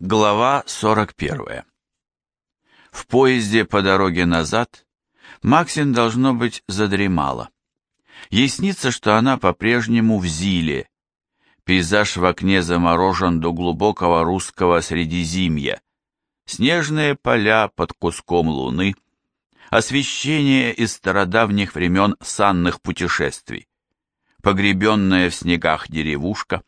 Глава 41. В поезде по дороге назад Максин, должно быть, задремала. Ей снится, что она по-прежнему в Зиле. Пейзаж в окне заморожен до глубокого русского средизимья. Снежные поля под куском луны. Освещение из стародавних времен санных путешествий. Погребенная в снегах деревушка.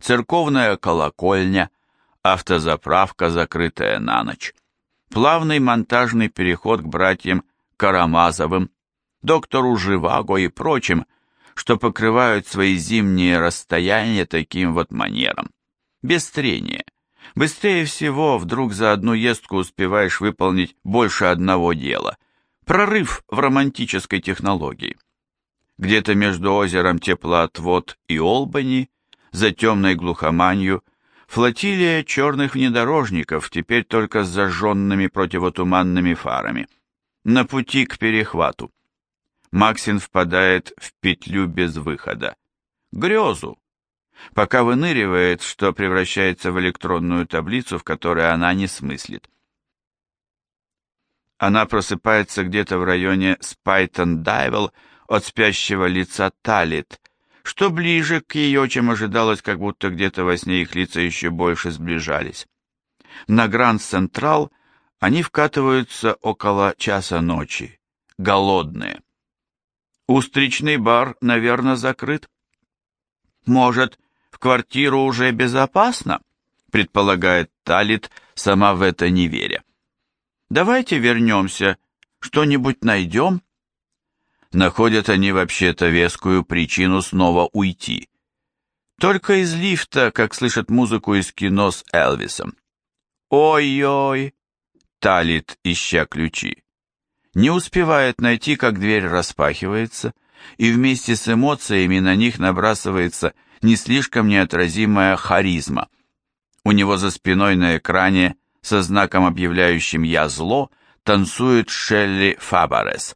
Церковная колокольня – автозаправка, закрытая на ночь, плавный монтажный переход к братьям Карамазовым, доктору Живаго и прочим, что покрывают свои зимние расстояния таким вот манером. Без трения. Быстрее всего вдруг за одну ездку успеваешь выполнить больше одного дела. Прорыв в романтической технологии. Где-то между озером Теплоотвод и Олбани, за темной глухоманью, Флотилия черных внедорожников, теперь только с зажженными противотуманными фарами. На пути к перехвату. Максин впадает в петлю без выхода. Грезу. Пока выныривает, что превращается в электронную таблицу, в которой она не смыслит. Она просыпается где-то в районе Спайтен-Дайвил от спящего лица Таллис, что ближе к ее, чем ожидалось, как будто где-то во сне их лица еще больше сближались. На Гранд-Сентрал они вкатываются около часа ночи, голодные. Устричный бар, наверное, закрыт. Может, в квартиру уже безопасно? Предполагает Талит, сама в это не веря. Давайте вернемся, что-нибудь найдем находят они вообще-то вескую причину снова уйти. Только из лифта, как слышат музыку из кино с Элвисом. «Ой-ой!» — талит, ища ключи. Не успевает найти, как дверь распахивается, и вместе с эмоциями на них набрасывается не слишком неотразимая харизма. У него за спиной на экране со знаком, объявляющим «Я зло», танцует Шелли Фабарес.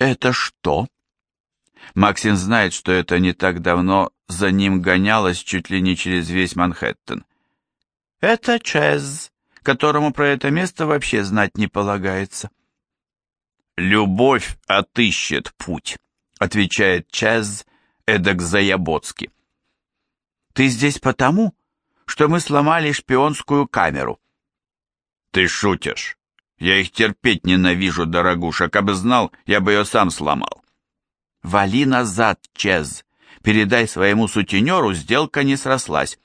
«Это что?» Максин знает, что это не так давно за ним гонялось чуть ли не через весь Манхэттен. «Это Чез, которому про это место вообще знать не полагается». «Любовь отыщет путь», — отвечает Чез эдак заябоцки. «Ты здесь потому, что мы сломали шпионскую камеру». «Ты шутишь?» Я их терпеть ненавижу, дорогуша. Кабы знал, я бы ее сам сломал. Вали назад, Чез. Передай своему сутенеру, сделка не срослась.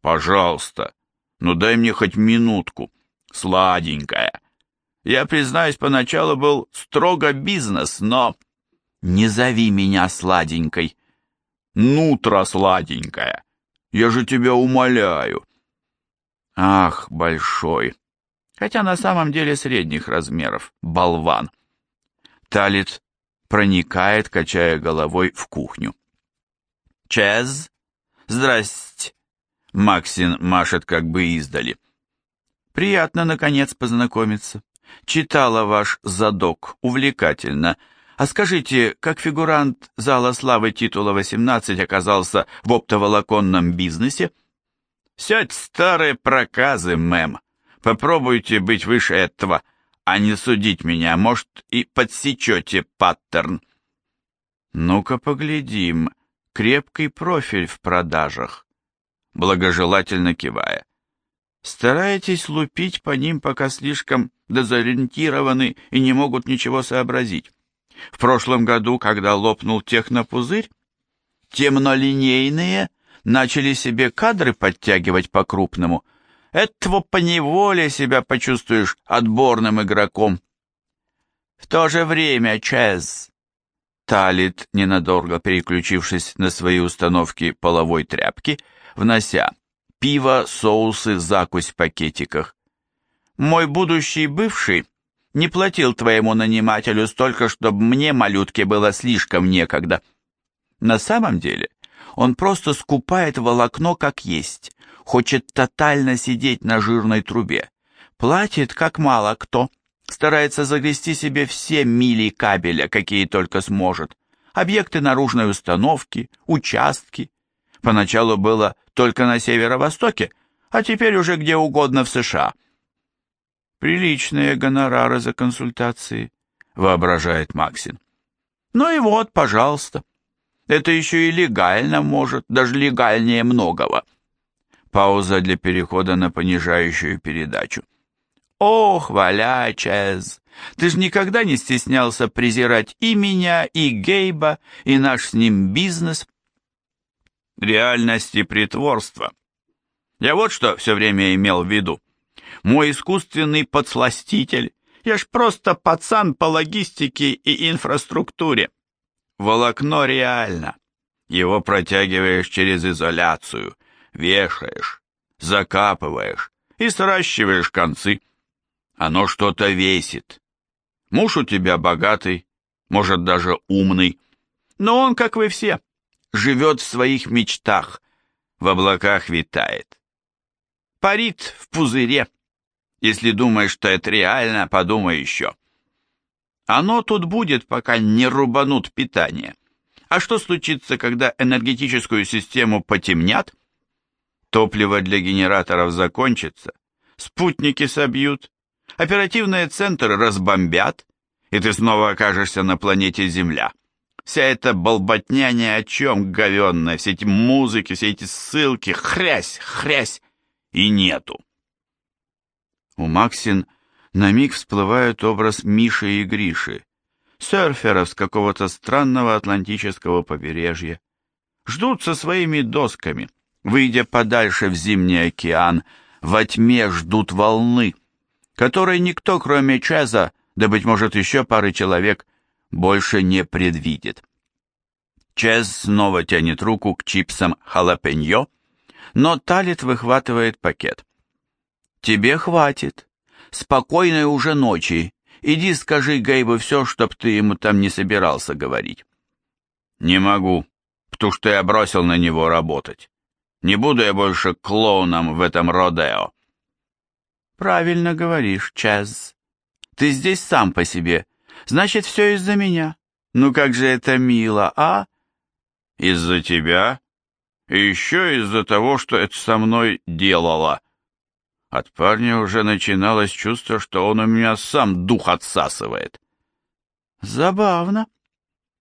Пожалуйста, ну дай мне хоть минутку. Сладенькая. Я, признаюсь, поначалу был строго бизнес, но... Не зови меня сладенькой. Нутро сладенькая. Я же тебя умоляю. Ах, большой, хотя на самом деле средних размеров, болван. Талит проникает, качая головой, в кухню. «Чез? Здрасте!» Максин машет как бы издали. «Приятно, наконец, познакомиться. Читала ваш задок, увлекательно. А скажите, как фигурант Зала Славы титула 18 оказался в оптоволоконном бизнесе?» «Все старые проказы, мэм», Попробуйте быть выше этого, а не судить меня, может, и подсечете паттерн. Ну-ка поглядим, крепкий профиль в продажах, благожелательно кивая. Стараетесь лупить по ним, пока слишком дезориентированы и не могут ничего сообразить. В прошлом году, когда лопнул технопузырь, темнолинейные начали себе кадры подтягивать по-крупному – этого поневоле себя почувствуешь отборным игроком. В то же время, Чез, талит, ненадолго переключившись на свои установки половой тряпки, внося пиво, соусы, закусь в пакетиках. Мой будущий бывший не платил твоему нанимателю столько, чтобы мне, малютке, было слишком некогда. На самом деле он просто скупает волокно как есть, хочет тотально сидеть на жирной трубе, платит как мало кто, старается загрести себе все мили кабеля, какие только сможет, объекты наружной установки, участки. Поначалу было только на северо-востоке, а теперь уже где угодно в США. Приличные гонорары за консультации, воображает Максин. Ну и вот, пожалуйста. Это еще и легально может, даже легальнее многого. Пауза для перехода на понижающую передачу. Ох, валя, Чез, ты ж никогда не стеснялся презирать и меня, и Гейба, и наш с ним бизнес. Реальность и притворство. Я вот что все время имел в виду. Мой искусственный подсластитель. Я ж просто пацан по логистике и инфраструктуре. Волокно реально. Его протягиваешь через изоляцию, вешаешь, закапываешь и сращиваешь концы. Оно что-то весит. Муж у тебя богатый, может даже умный, но он, как вы все, живет в своих мечтах, в облаках витает. Парит в пузыре. Если думаешь, что это реально, подумай еще. Оно тут будет, пока не рубанут питание. А что случится, когда энергетическую систему потемнят? Топливо для генераторов закончится, спутники собьют, оперативные центры разбомбят, и ты снова окажешься на планете Земля. Вся эта болботня ни о чем говенная, все эти музыки, все эти ссылки, хрясь, хрясь, и нету. У Максин на миг всплывает образ Миши и Гриши, серферов с какого-то странного атлантического побережья. Ждут со своими досками, выйдя подальше в зимний океан, во тьме ждут волны, которой никто, кроме Чеза, да, быть может, еще пары человек, больше не предвидит. Чез снова тянет руку к чипсам халапеньо, но Талит выхватывает пакет. «Тебе хватит. Спокойной уже ночи. Иди скажи Гейбу все, чтоб ты ему там не собирался говорить». «Не могу, потому что я бросил на него работать. Не буду я больше клоуном в этом Родео». «Правильно говоришь, Чаз. Ты здесь сам по себе. Значит, все из-за меня. Ну как же это мило, а?» «Из-за тебя?» И еще из-за того, что это со мной делала. От парня уже начиналось чувство, что он у меня сам дух отсасывает. Забавно.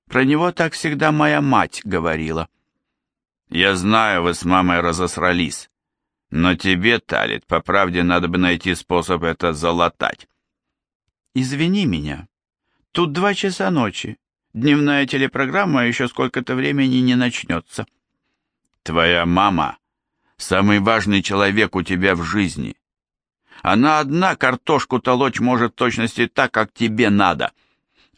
Про него так всегда моя мать говорила. Я знаю, вы с мамой разосрались. Но тебе, Талит, по правде надо бы найти способ это залатать. Извини меня. Тут два часа ночи. Дневная телепрограмма еще сколько-то времени не начнется. Твоя мама — самый важный человек у тебя в жизни. Она одна картошку толочь может в точности так, как тебе надо.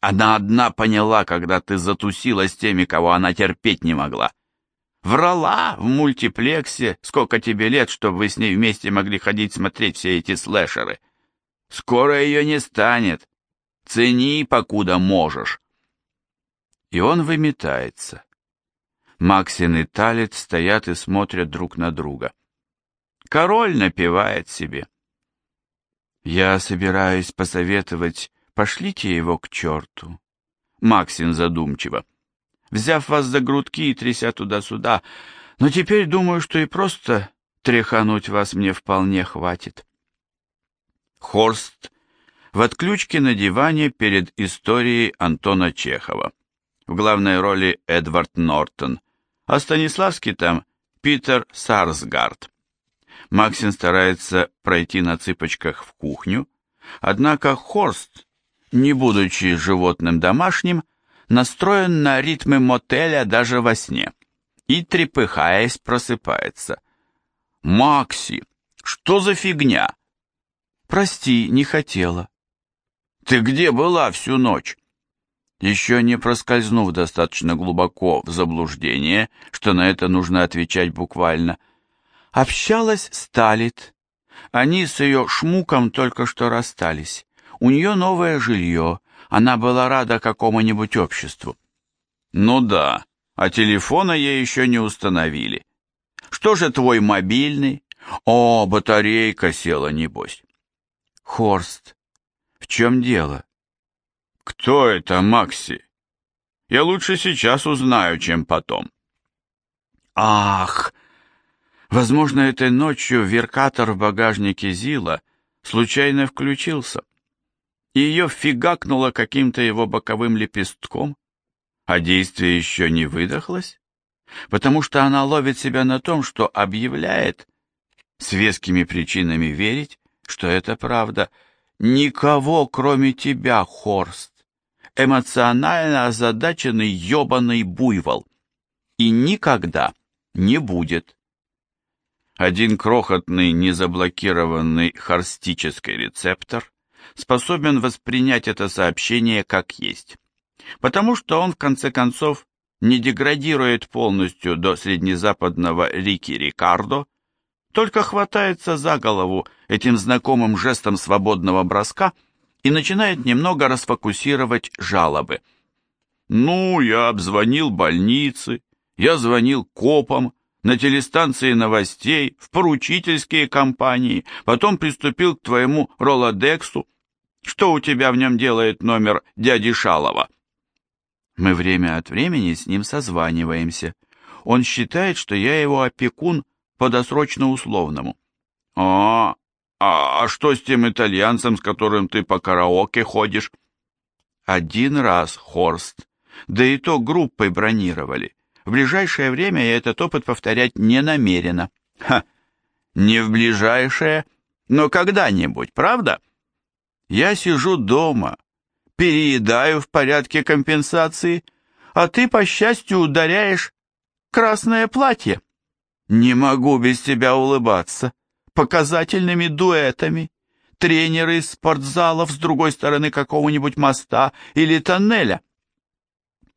Она одна поняла, когда ты затусила с теми, кого она терпеть не могла. Врала в мультиплексе, сколько тебе лет, чтобы вы с ней вместе могли ходить смотреть все эти слэшеры. Скоро ее не станет. Цени, покуда можешь. И он выметается. Максин и Талит стоят и смотрят друг на друга. Король напевает себе. Я собираюсь посоветовать, пошлите его к черту. Максин задумчиво. Взяв вас за грудки и тряся туда-сюда, но теперь думаю, что и просто тряхануть вас мне вполне хватит. Хорст в отключке на диване перед историей Антона Чехова. В главной роли Эдвард Нортон – а Станиславский там Питер Сарсгард. Максин старается пройти на цыпочках в кухню, однако Хорст, не будучи животным домашним, настроен на ритмы мотеля даже во сне и, трепыхаясь, просыпается. «Макси, что за фигня?» «Прости, не хотела». «Ты где была всю ночь?» Еще не проскользнув достаточно глубоко в заблуждение, что на это нужно отвечать буквально, общалась с Талит. Они с ее шмуком только что расстались. У нее новое жилье, она была рада какому-нибудь обществу. Ну да, а телефона ей еще не установили. Что же твой мобильный? О, батарейка села, небось. Хорст, в чем дело? «Кто это, Макси? Я лучше сейчас узнаю, чем потом». «Ах, Возможно, этой ночью веркатор в багажнике Зила случайно включился, и ее фигакнуло каким-то его боковым лепестком, а действие еще не выдохлось, потому что она ловит себя на том, что объявляет, с вескими причинами верить, что это правда, никого, кроме тебя, Хорст, эмоционально озадаченный ебаный буйвол, и никогда не будет. Один крохотный незаблокированный хорстический рецептор способен воспринять это сообщение как есть, потому что он, в конце концов, не деградирует полностью до среднезападного Рики Рикардо, только хватается за голову этим знакомым жестом свободного броска и начинает немного расфокусировать жалобы. «Ну, я обзвонил больницы, я звонил копам, на телестанции новостей, в поручительские компании, потом приступил к твоему Ролодексу. Что у тебя в нем делает номер дяди Шалова?» Мы время от времени с ним созваниваемся. Он считает, что я его опекун по досрочно-условному. А, а, а что с тем итальянцем, с которым ты по караоке ходишь? Один раз, Хорст. Да и то группой бронировали. В ближайшее время я этот опыт повторять не намерена. Ха, не в ближайшее, но когда-нибудь, правда? Я сижу дома, переедаю в порядке компенсации, а ты, по счастью, ударяешь красное платье. Не могу без тебя улыбаться. Показательными дуэтами. Тренеры из спортзалов с другой стороны какого-нибудь моста или тоннеля.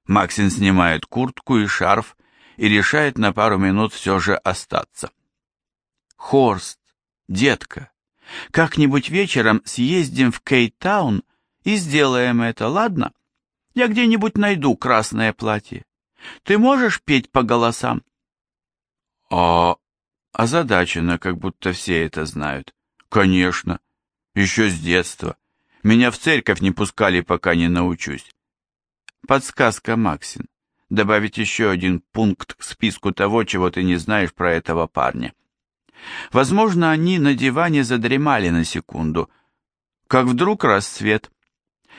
Максин снимает куртку и шарф и решает на пару минут все же остаться. Хорст, детка, как-нибудь вечером съездим в Кейтаун и сделаем это, ладно? Я где-нибудь найду красное платье. Ты можешь петь по голосам? А озадачена, как будто все это знают. Конечно, еще с детства. Меня в церковь не пускали, пока не научусь. Подсказка, Максин. Добавить еще один пункт к списку того, чего ты не знаешь про этого парня. Возможно, они на диване задремали на секунду, как вдруг рассвет.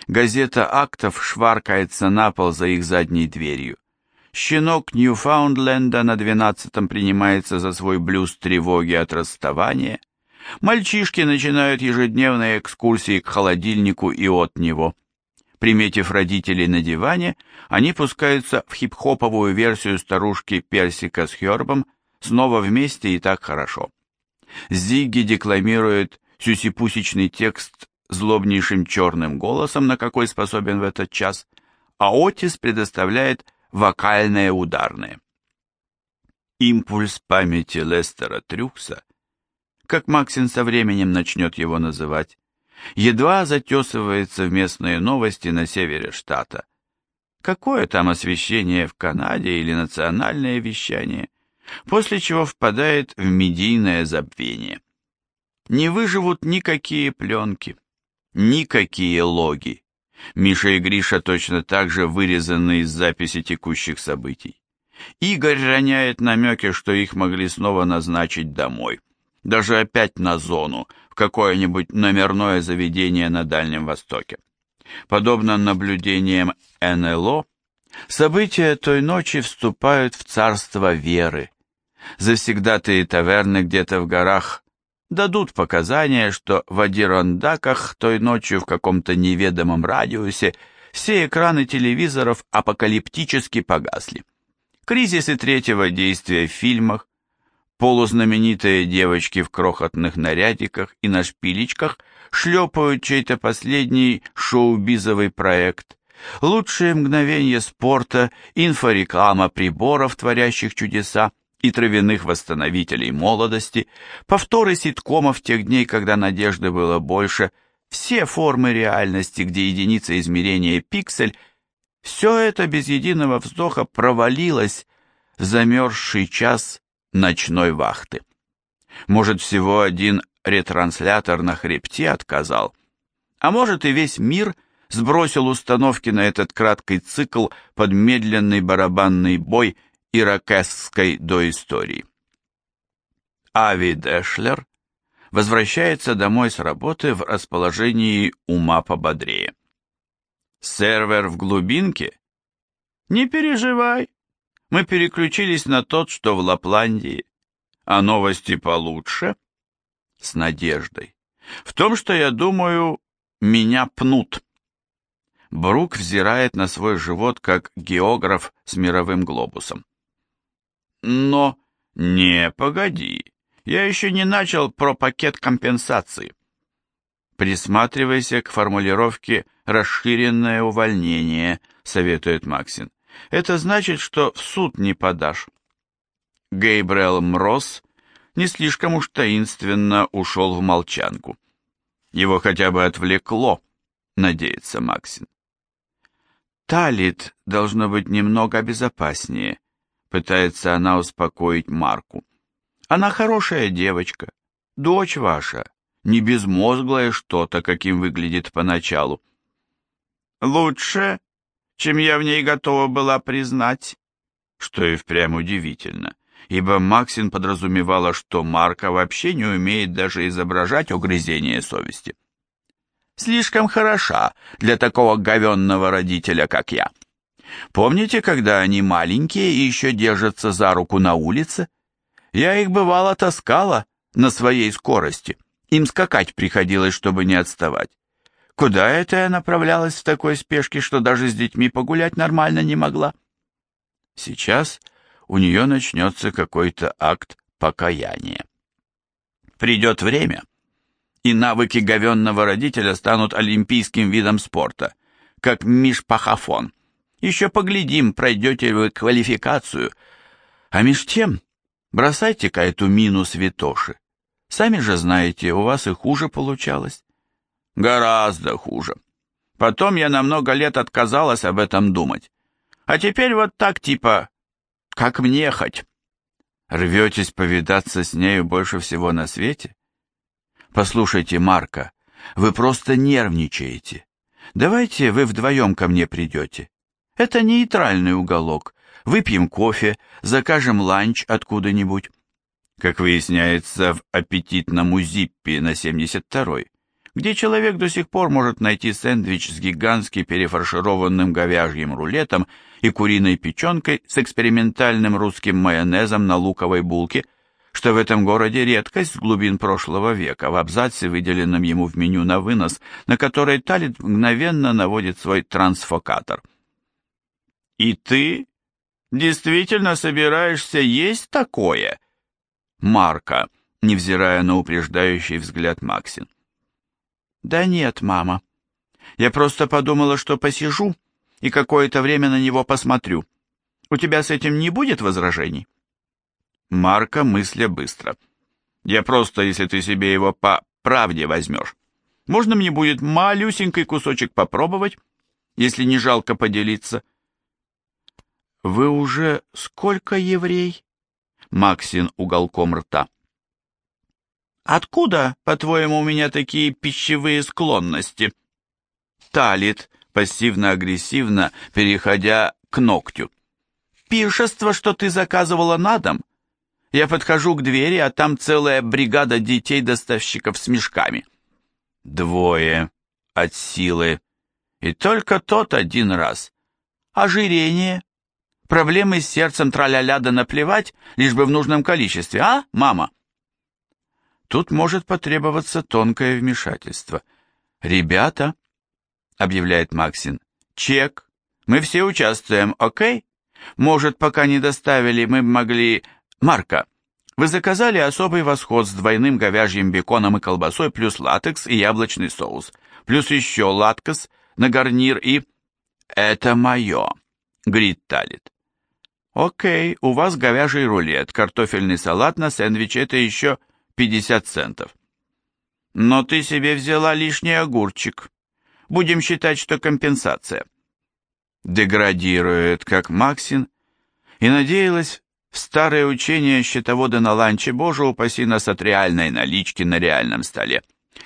Газета актов шваркается на пол за их задней дверью. Щенок Ньюфаундленда на двенадцатом принимается за свой блюз тревоги от расставания. Мальчишки начинают ежедневные экскурсии к холодильнику и от него. Приметив родителей на диване, они пускаются в хип-хоповую версию старушки Персика с Хербом «Снова вместе и так хорошо». Зигги декламирует сюсипусечный текст злобнейшим черным голосом, на какой способен в этот час, а Отис предоставляет вокальное ударное. Импульс памяти Лестера Трюкса, как Максин со временем начнет его называть, едва затесывается в местные новости на севере штата. Какое там освещение в Канаде или национальное вещание, после чего впадает в медийное забвение. Не выживут никакие пленки, Никакие логи. Миша и Гриша точно так же вырезаны из записи текущих событий. Игорь роняет намеки, что их могли снова назначить домой. Даже опять на зону, в какое-нибудь номерное заведение на Дальнем Востоке. Подобно наблюдениям НЛО, события той ночи вступают в царство веры. Завсегдатые таверны где-то в горах дадут показания, что в Адирондаках той ночью в каком-то неведомом радиусе все экраны телевизоров апокалиптически погасли. Кризисы третьего действия в фильмах, полузнаменитые девочки в крохотных нарядиках и на шпилечках шлепают чей-то последний шоу-бизовый проект, лучшие мгновения спорта, инфореклама приборов, творящих чудеса, и травяных восстановителей молодости, повторы ситкомов тех дней, когда надежды было больше, все формы реальности, где единица измерения пиксель, все это без единого вздоха провалилось в замерзший час ночной вахты. Может, всего один ретранслятор на хребте отказал, а может и весь мир сбросил установки на этот краткий цикл под медленный барабанный бой иракесской доистории. Ави Дэшлер возвращается домой с работы в расположении ума пободрее. Сервер в глубинке? Не переживай, мы переключились на тот, что в Лапландии. А новости получше? С надеждой. В том, что я думаю, меня пнут. Брук взирает на свой живот, как географ с мировым глобусом. Но... Не, погоди. Я еще не начал про пакет компенсации. Присматривайся к формулировке «расширенное увольнение», советует Максин. Это значит, что в суд не подашь. Гейбрел Мрос не слишком уж таинственно ушел в молчанку. Его хотя бы отвлекло, надеется Максин. Талит должно быть немного безопаснее, пытается она успокоить Марку. Она хорошая девочка, дочь ваша, не безмозглое что-то, каким выглядит поначалу. Лучше, чем я в ней готова была признать, что и впрямь удивительно, ибо Максин подразумевала, что Марка вообще не умеет даже изображать угрызение совести. Слишком хороша для такого говенного родителя, как я. Помните, когда они маленькие и еще держатся за руку на улице? Я их бывало таскала на своей скорости. Им скакать приходилось, чтобы не отставать. Куда это я направлялась в такой спешке, что даже с детьми погулять нормально не могла? Сейчас у нее начнется какой-то акт покаяния. Придет время, и навыки говенного родителя станут олимпийским видом спорта, как мишпахофон. Еще поглядим, пройдете вы квалификацию. А меж тем, бросайте-ка эту мину святоши. Сами же знаете, у вас и хуже получалось. Гораздо хуже. Потом я на много лет отказалась об этом думать. А теперь вот так типа, как мне хоть. Рветесь повидаться с нею больше всего на свете? Послушайте, Марка, вы просто нервничаете. Давайте вы вдвоем ко мне придете. Это нейтральный уголок. Выпьем кофе, закажем ланч откуда-нибудь. Как выясняется, в аппетитном Узиппе на 72-й где человек до сих пор может найти сэндвич с гигантски перефаршированным говяжьим рулетом и куриной печенкой с экспериментальным русским майонезом на луковой булке, что в этом городе редкость с глубин прошлого века, в абзаце, выделенном ему в меню на вынос, на который Талит мгновенно наводит свой трансфокатор. «И ты действительно собираешься есть такое?» Марка, невзирая на упреждающий взгляд Максин. «Да нет, мама. Я просто подумала, что посижу и какое-то время на него посмотрю. У тебя с этим не будет возражений?» Марка мысля быстро. «Я просто, если ты себе его по правде возьмешь. Можно мне будет малюсенький кусочек попробовать, если не жалко поделиться?» «Вы уже сколько еврей?» Максин уголком рта. Откуда, по-твоему, у меня такие пищевые склонности? Талит, пассивно-агрессивно, переходя к ногтю. Пиршество, что ты заказывала на дом? Я подхожу к двери, а там целая бригада детей-доставщиков с мешками. Двое от силы. И только тот один раз. Ожирение. Проблемы с сердцем траля-ля да наплевать, лишь бы в нужном количестве, а, мама? Тут может потребоваться тонкое вмешательство. «Ребята», — объявляет Максин, — «чек. Мы все участвуем, окей? Может, пока не доставили, мы могли... Марка, вы заказали особый восход с двойным говяжьим беконом и колбасой, плюс латекс и яблочный соус, плюс еще латкос на гарнир и... Это мое, Грит талит. Окей, у вас говяжий рулет, картофельный салат на сэндвич, это еще 50 центов. Но ты себе взяла лишний огурчик. Будем считать, что компенсация. Деградирует, как Максин, и надеялась в старое учение счетовода на ланче, боже упаси нас от реальной налички на реальном столе,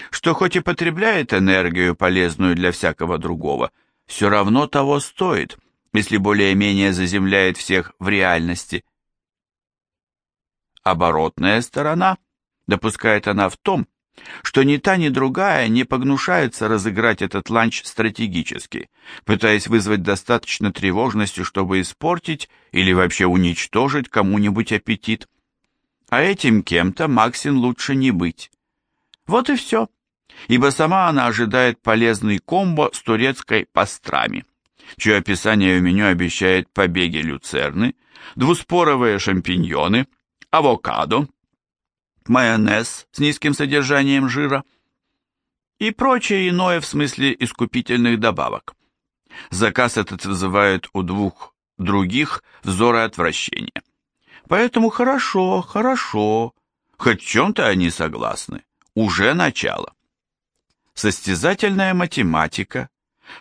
что хоть и потребляет энергию, полезную для всякого другого, все равно того стоит, если более-менее заземляет всех в реальности. Оборотная сторона – допускает она в том, что ни та, ни другая не погнушается разыграть этот ланч стратегически, пытаясь вызвать достаточно тревожности, чтобы испортить или вообще уничтожить кому-нибудь аппетит. А этим кем-то Максин лучше не быть. Вот и все. Ибо сама она ожидает полезный комбо с турецкой пастрами, чье описание в меню обещает побеги люцерны, двуспоровые шампиньоны, авокадо, майонез с низким содержанием жира и прочее иное в смысле искупительных добавок. Заказ этот вызывает у двух других взоры отвращения. Поэтому хорошо, хорошо, хоть в чем-то они согласны, уже начало. Состязательная математика,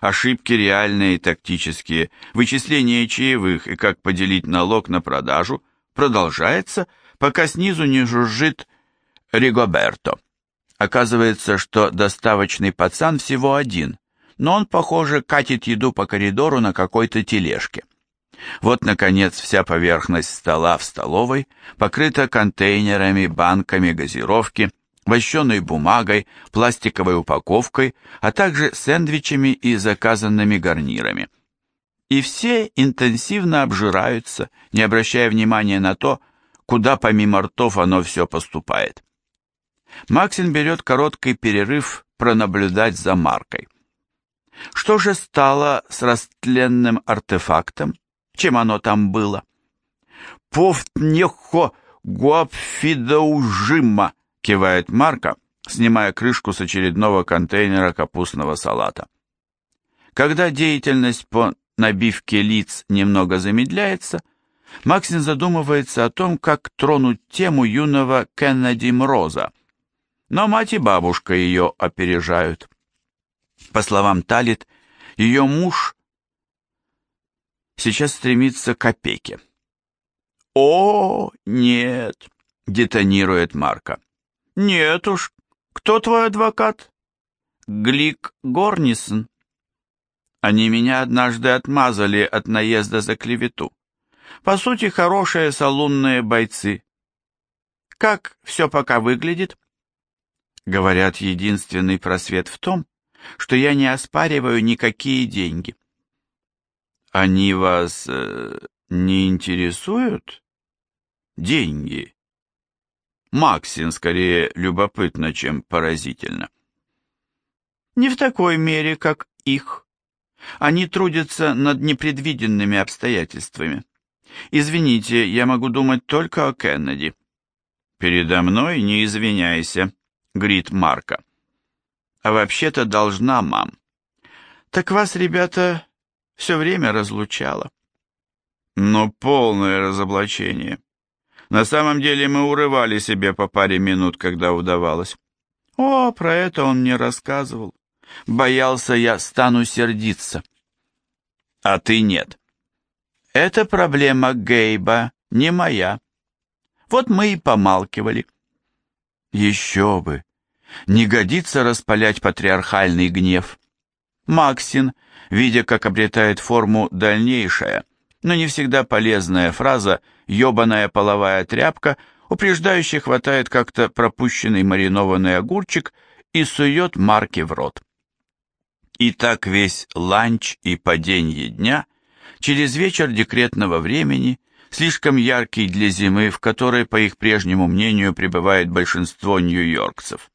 ошибки реальные и тактические, вычисление чаевых и как поделить налог на продажу продолжается, пока снизу не жужжит Ригоберто. Оказывается, что доставочный пацан всего один, но он, похоже, катит еду по коридору на какой-то тележке. Вот, наконец, вся поверхность стола в столовой покрыта контейнерами, банками газировки, вощеной бумагой, пластиковой упаковкой, а также сэндвичами и заказанными гарнирами. И все интенсивно обжираются, не обращая внимания на то, куда помимо ртов оно все поступает. Максин берет короткий перерыв пронаблюдать за маркой. Что же стало с растленным артефактом? чем оно там было. «Повтнехо гуапфидаужима», кивает Марка, снимая крышку с очередного контейнера капустного салата. Когда деятельность по набивке лиц немного замедляется, Максин задумывается о том, как тронуть тему юного Кеннеди Мроза. Но мать и бабушка ее опережают. По словам Талит, ее муж сейчас стремится к опеке. «О, нет!» — детонирует Марка. «Нет уж. Кто твой адвокат?» «Глик Горнисон». Они меня однажды отмазали от наезда за клевету. По сути, хорошие салунные бойцы. Как все пока выглядит? Говорят, единственный просвет в том, что я не оспариваю никакие деньги. Они вас э, не интересуют? Деньги. Максин скорее любопытно, чем поразительно. Не в такой мере, как их. Они трудятся над непредвиденными обстоятельствами. Извините, я могу думать только о Кеннеди. Передо мной не извиняйся, грит Марка. А вообще-то должна, мам. Так вас, ребята, все время разлучало. Но полное разоблачение. На самом деле мы урывали себе по паре минут, когда удавалось. О, про это он мне рассказывал. Боялся я, стану сердиться. А ты нет. Это проблема Гейба, не моя. Вот мы и помалкивали. Еще бы. Не годится распалять патриархальный гнев. Максин видя, как обретает форму дальнейшая, но не всегда полезная фраза «ёбаная половая тряпка», упреждающе хватает как-то пропущенный маринованный огурчик и сует марки в рот. И так весь ланч и падение дня, через вечер декретного времени, слишком яркий для зимы, в которой, по их прежнему мнению, пребывает большинство нью-йоркцев.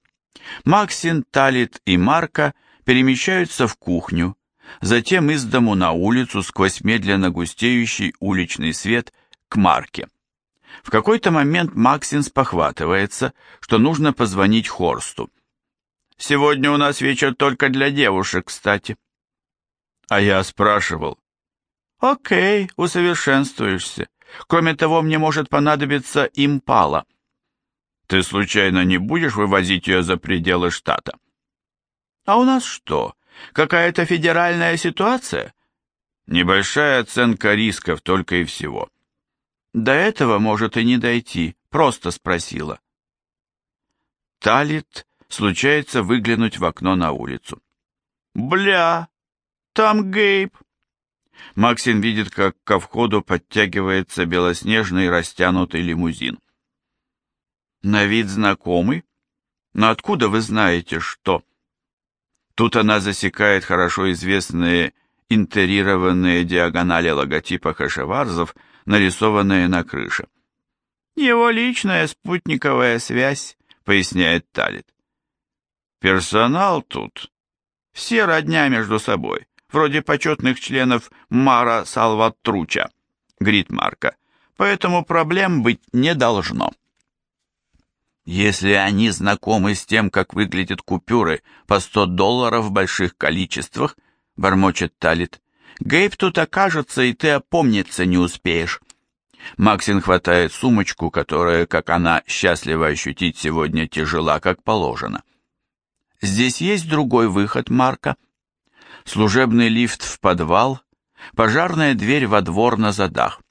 Максин, Талит и Марка перемещаются в кухню, затем из дому на улицу сквозь медленно густеющий уличный свет к Марке. В какой-то момент Максин спохватывается, что нужно позвонить Хорсту. «Сегодня у нас вечер только для девушек, кстати». А я спрашивал. «Окей, усовершенствуешься. Кроме того, мне может понадобиться импала». «Ты случайно не будешь вывозить ее за пределы штата?» «А у нас что, Какая-то федеральная ситуация? Небольшая оценка рисков только и всего. До этого может и не дойти, просто спросила. Талит случается выглянуть в окно на улицу. «Бля, там Гейб!» Максим видит, как ко входу подтягивается белоснежный растянутый лимузин. На вид знакомый? Но откуда вы знаете, что... Тут она засекает хорошо известные интерированные диагонали логотипа хашеварзов, нарисованные на крыше. «Его личная спутниковая связь», — поясняет Талит. «Персонал тут. Все родня между собой, вроде почетных членов Мара Салватруча», — говорит Марка. «Поэтому проблем быть не должно». Если они знакомы с тем, как выглядят купюры по 100 долларов в больших количествах, бормочет Талит, Гейб тут окажется, и ты опомниться не успеешь. Максин хватает сумочку, которая, как она счастлива ощутить сегодня, тяжела, как положено. Здесь есть другой выход, Марка. Служебный лифт в подвал, пожарная дверь во двор на задах.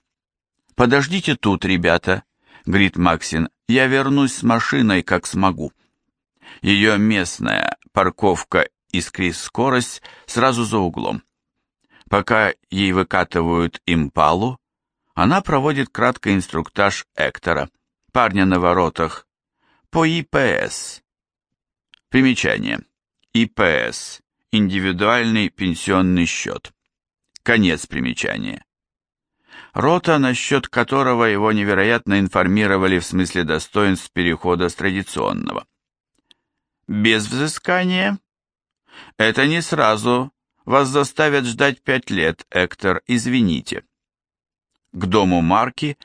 Подождите тут, ребята, говорит Максин, я вернусь с машиной, как смогу. Ее местная парковка искрит скорость сразу за углом. Пока ей выкатывают импалу, она проводит краткий инструктаж Эктора, парня на воротах, по ИПС. Примечание. ИПС. Индивидуальный пенсионный счет. Конец примечания рота, насчет которого его невероятно информировали в смысле достоинств перехода с традиционного. Без взыскания? Это не сразу. Вас заставят ждать пять лет, Эктор, извините. К дому Марки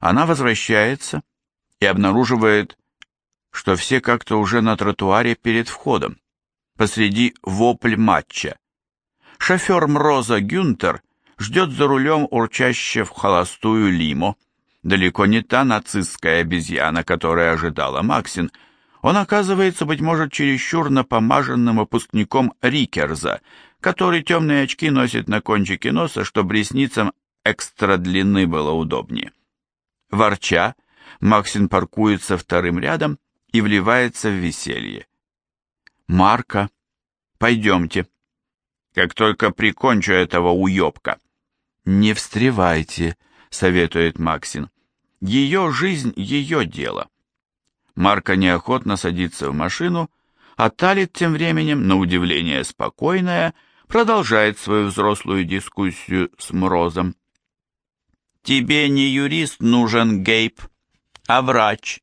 она возвращается и обнаруживает, что все как-то уже на тротуаре перед входом, посреди вопль матча. Шофер Мроза Гюнтер ждет за рулем урчаще в холостую лимо. Далеко не та нацистская обезьяна, которая ожидала Максин. Он оказывается, быть может, чересчур напомаженным выпускником Рикерза, который темные очки носит на кончике носа, чтобы ресницам экстра длины было удобнее. Ворча, Максин паркуется вторым рядом и вливается в веселье. «Марка, пойдемте. Как только прикончу этого уебка». «Не встревайте», — советует Максин. «Ее жизнь — ее дело». Марка неохотно садится в машину, а Талит тем временем, на удивление спокойная, продолжает свою взрослую дискуссию с Мрозом. «Тебе не юрист нужен, Гейб, а врач».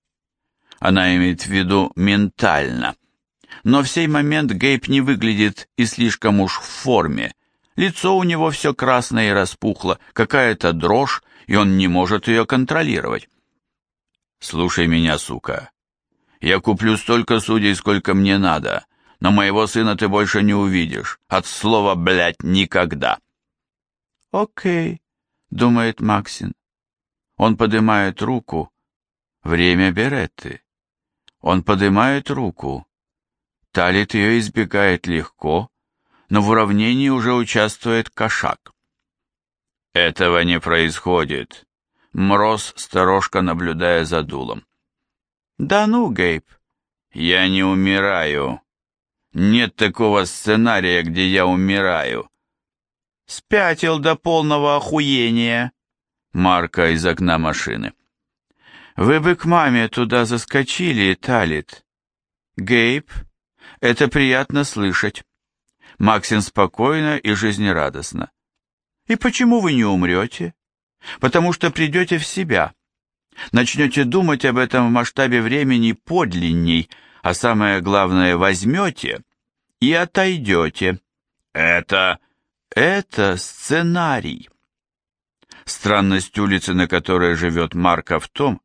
Она имеет в виду ментально. Но в сей момент Гейб не выглядит и слишком уж в форме, Лицо у него все красное и распухло, какая-то дрожь, и он не может ее контролировать. «Слушай меня, сука. Я куплю столько судей, сколько мне надо, но моего сына ты больше не увидишь. От слова «блядь» никогда». «Окей», — думает Максин. Он поднимает руку. Время Беретты. Он поднимает руку. Талит ее избегает легко, но в уравнении уже участвует кошак. Этого не происходит. Мроз сторожка, наблюдая за дулом. Да ну, Гейб, я не умираю. Нет такого сценария, где я умираю. Спятил до полного охуения. Марка из окна машины. Вы бы к маме туда заскочили, Талит. Гейб, это приятно слышать. Максин спокойно и жизнерадостно. «И почему вы не умрете? Потому что придете в себя. Начнете думать об этом в масштабе времени подлинней, а самое главное, возьмете и отойдете. Это... это сценарий». Странность улицы, на которой живет Марка, в том,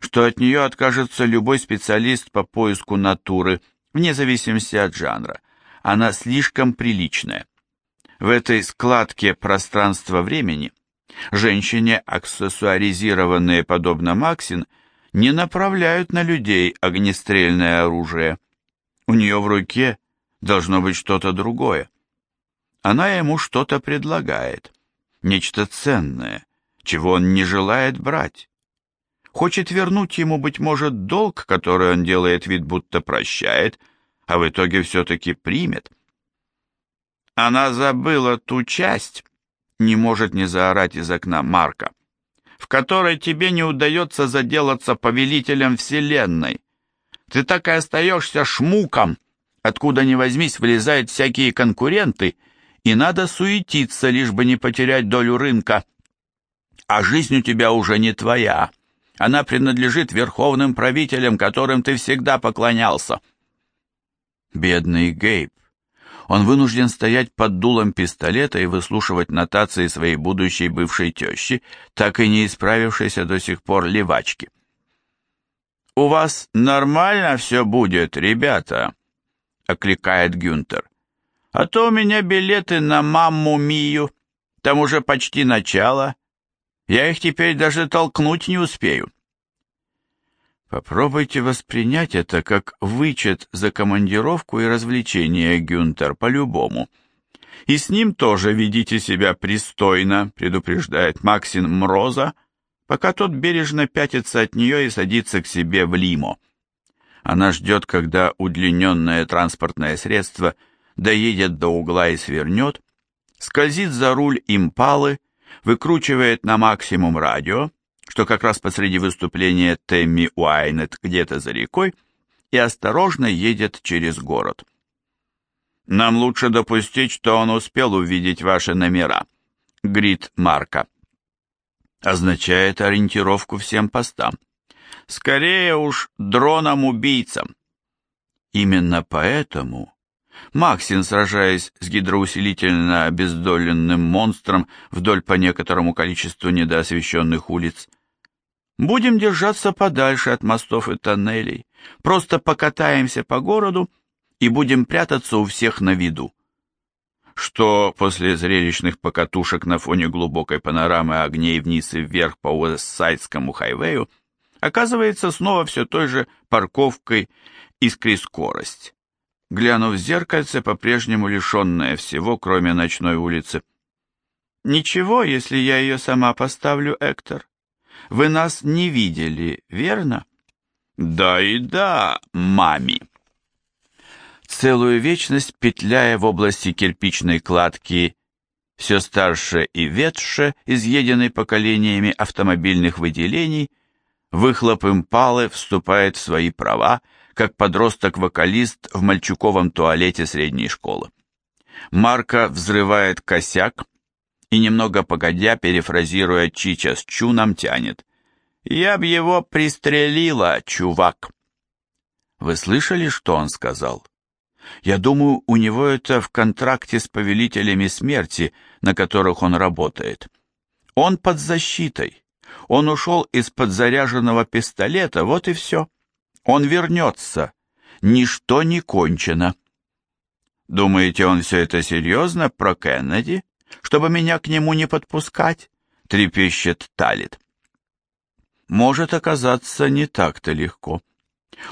что от нее откажется любой специалист по поиску натуры, вне зависимости от жанра она слишком приличная. В этой складке пространства-времени женщине, аксессуаризированные подобно Максин, не направляют на людей огнестрельное оружие. У нее в руке должно быть что-то другое. Она ему что-то предлагает, нечто ценное, чего он не желает брать. Хочет вернуть ему, быть может, долг, который он делает вид, будто прощает, а в итоге все-таки примет. Она забыла ту часть, не может не заорать из окна Марка, в которой тебе не удается заделаться повелителем Вселенной. Ты так и остаешься шмуком, откуда ни возьмись влезают всякие конкуренты, и надо суетиться, лишь бы не потерять долю рынка. А жизнь у тебя уже не твоя. Она принадлежит верховным правителям, которым ты всегда поклонялся. Бедный Гейб. Он вынужден стоять под дулом пистолета и выслушивать нотации своей будущей бывшей тещи, так и не исправившейся до сих пор левачки. «У вас нормально все будет, ребята?» — окликает Гюнтер. «А то у меня билеты на мамму Мию. Там уже почти начало. Я их теперь даже толкнуть не успею». Попробуйте воспринять это как вычет за командировку и развлечение, Гюнтер, по-любому. И с ним тоже ведите себя пристойно, предупреждает Максин Мроза, пока тот бережно пятится от нее и садится к себе в лимо. Она ждет, когда удлиненное транспортное средство доедет до угла и свернет, скользит за руль импалы, выкручивает на максимум радио, что как раз посреди выступления Тэмми Уайнет где-то за рекой, и осторожно едет через город. «Нам лучше допустить, что он успел увидеть ваши номера», — грит Марка означает ориентировку всем постам. Скорее уж дроном-убийцам. Именно поэтому Максин, сражаясь с гидроусилительно обездоленным монстром вдоль по некоторому количеству недоосвещенных улиц, будем держаться подальше от мостов и тоннелей, просто покатаемся по городу и будем прятаться у всех на виду что после зрелищных покатушек на фоне глубокой панорамы огней вниз и вверх по Уэссайдскому хайвею оказывается снова все той же парковкой искри скорость. Глянув в зеркальце, по-прежнему лишенное всего, кроме ночной улицы. «Ничего, если я ее сама поставлю, Эктор. Вы нас не видели, верно?» «Да и да, мами!» целую вечность петляя в области кирпичной кладки, все старше и ветше, изъеденной поколениями автомобильных выделений, выхлоп импалы вступает в свои права, как подросток-вокалист в мальчуковом туалете средней школы. Марка взрывает косяк и, немного погодя, перефразируя Чича с Чуном, тянет. «Я б его пристрелила, чувак!» Вы слышали, что он сказал? Я думаю, у него это в контракте с повелителями смерти, на которых он работает. Он под защитой. Он ушел из-под заряженного пистолета, вот и все. Он вернется. Ничто не кончено. Думаете, он все это серьезно про Кеннеди? Чтобы меня к нему не подпускать? Трепещет Талит. Может оказаться не так-то легко.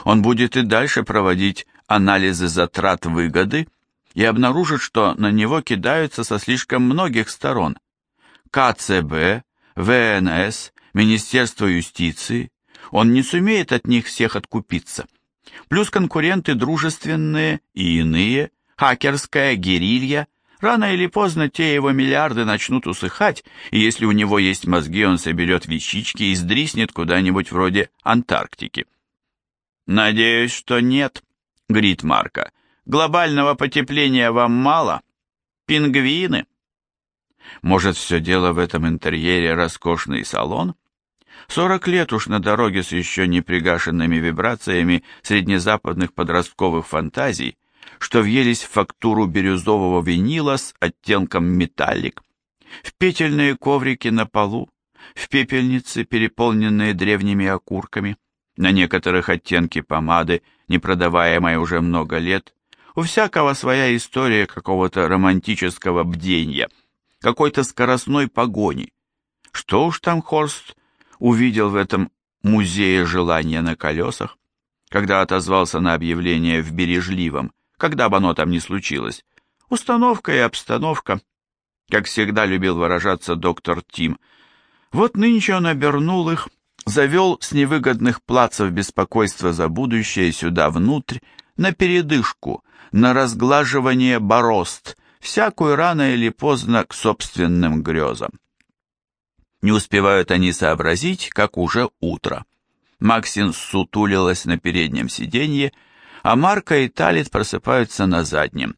Он будет и дальше проводить анализы затрат выгоды и обнаружит, что на него кидаются со слишком многих сторон. КЦБ, ВНС, Министерство юстиции. Он не сумеет от них всех откупиться. Плюс конкуренты дружественные и иные, хакерская, герилья. Рано или поздно те его миллиарды начнут усыхать, и если у него есть мозги, он соберет вещички и сдриснет куда-нибудь вроде Антарктики. Надеюсь, что нет говорит Марка. Глобального потепления вам мало? Пингвины? Может, все дело в этом интерьере роскошный салон? Сорок лет уж на дороге с еще не пригашенными вибрациями среднезападных подростковых фантазий, что въелись в фактуру бирюзового винила с оттенком металлик, в петельные коврики на полу, в пепельницы, переполненные древними окурками, на некоторых оттенки помады не продаваемой уже много лет, у всякого своя история какого-то романтического бдения, какой-то скоростной погони. Что уж там Хорст увидел в этом музее желания на колесах, когда отозвался на объявление в Бережливом, когда бы оно там ни случилось. Установка и обстановка, как всегда любил выражаться доктор Тим. Вот нынче он обернул их завел с невыгодных плацев беспокойства за будущее сюда внутрь, на передышку, на разглаживание борозд, всякую рано или поздно к собственным грезам. Не успевают они сообразить, как уже утро. Максин сутулилась на переднем сиденье, а Марка и Талит просыпаются на заднем.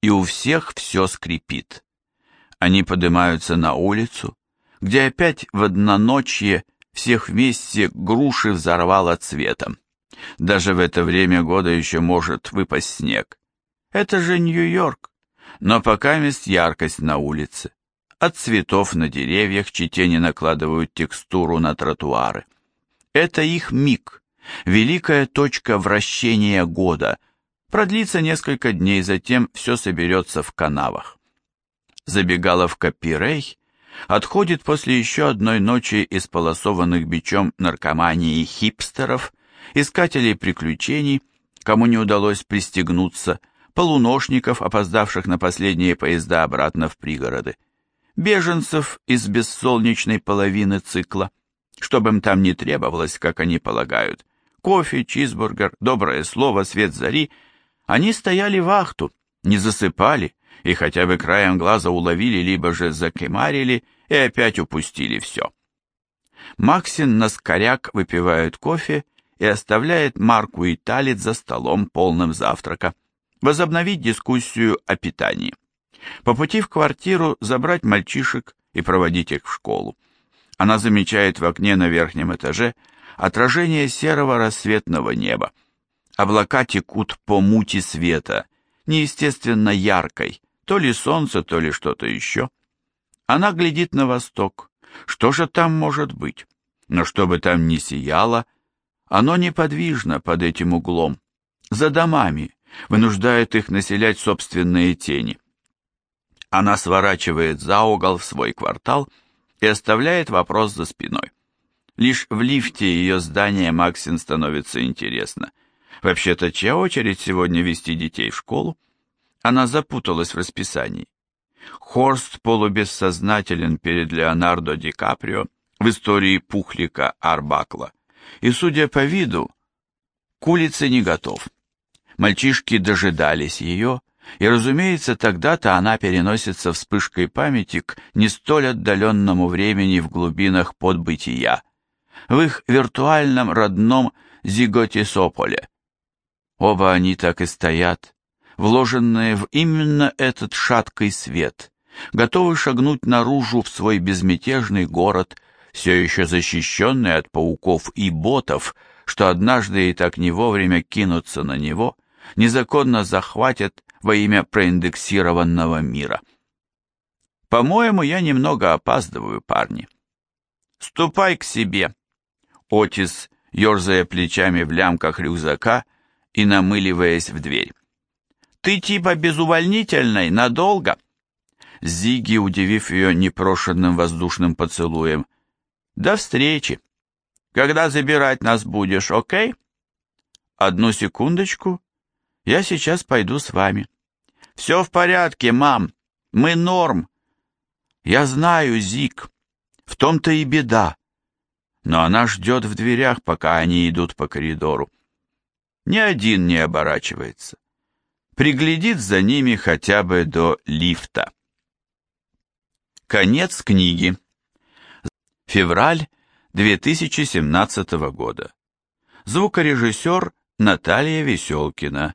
И у всех все скрипит. Они поднимаются на улицу, где опять в одноночье всех вместе груши взорвало цветом. Даже в это время года еще может выпасть снег. Это же Нью-Йорк. Но пока мест яркость на улице. От цветов на деревьях чьи тени накладывают текстуру на тротуары. Это их миг, великая точка вращения года. Продлится несколько дней, затем все соберется в канавах. Забегаловка Пирей отходит после еще одной ночи исполосованных бичом наркомании хипстеров, искателей приключений, кому не удалось пристегнуться, полуношников, опоздавших на последние поезда обратно в пригороды, беженцев из бессолнечной половины цикла, чтобы им там не требовалось, как они полагают, кофе, чизбургер, доброе слово, свет зари, они стояли вахту, не засыпали и хотя бы краем глаза уловили, либо же закемарили и опять упустили все. Максин на скоряк выпивает кофе и оставляет Марку и Талит за столом полным завтрака, возобновить дискуссию о питании. По пути в квартиру забрать мальчишек и проводить их в школу. Она замечает в окне на верхнем этаже отражение серого рассветного неба. Облака текут по мути света, неестественно яркой, то ли солнце, то ли что-то еще. Она глядит на восток. Что же там может быть? Но что бы там ни сияло, оно неподвижно под этим углом, за домами, вынуждает их населять собственные тени. Она сворачивает за угол в свой квартал и оставляет вопрос за спиной. Лишь в лифте ее здания Максин становится интересно. Вообще-то, чья очередь сегодня вести детей в школу? Она запуталась в расписании. Хорст полубессознателен перед Леонардо Ди Каприо в истории пухлика Арбакла и, судя по виду, к улице не готов. Мальчишки дожидались ее, и, разумеется, тогда-то она переносится вспышкой памяти к не столь отдаленному времени в глубинах подбытия, в их виртуальном родном Зиготисополе. Оба они так и стоят, вложенные в именно этот шаткий свет, готовы шагнуть наружу в свой безмятежный город все еще защищенный от пауков и ботов, что однажды и так не вовремя кинутся на него, незаконно захватят во имя проиндексированного мира. По-моему, я немного опаздываю, парни. Ступай к себе. Отис, ерзая плечами в лямках рюкзака и намыливаясь в дверь. Ты типа безувольнительной, надолго? Зиги, удивив ее непрошенным воздушным поцелуем, до встречи. Когда забирать нас будешь, окей? Одну секундочку. Я сейчас пойду с вами. Все в порядке, мам. Мы норм. Я знаю, Зик. В том-то и беда. Но она ждет в дверях, пока они идут по коридору. Ни один не оборачивается. Приглядит за ними хотя бы до лифта. Конец книги. Февраль 2017 года. Звукорежиссер Наталья Веселкина.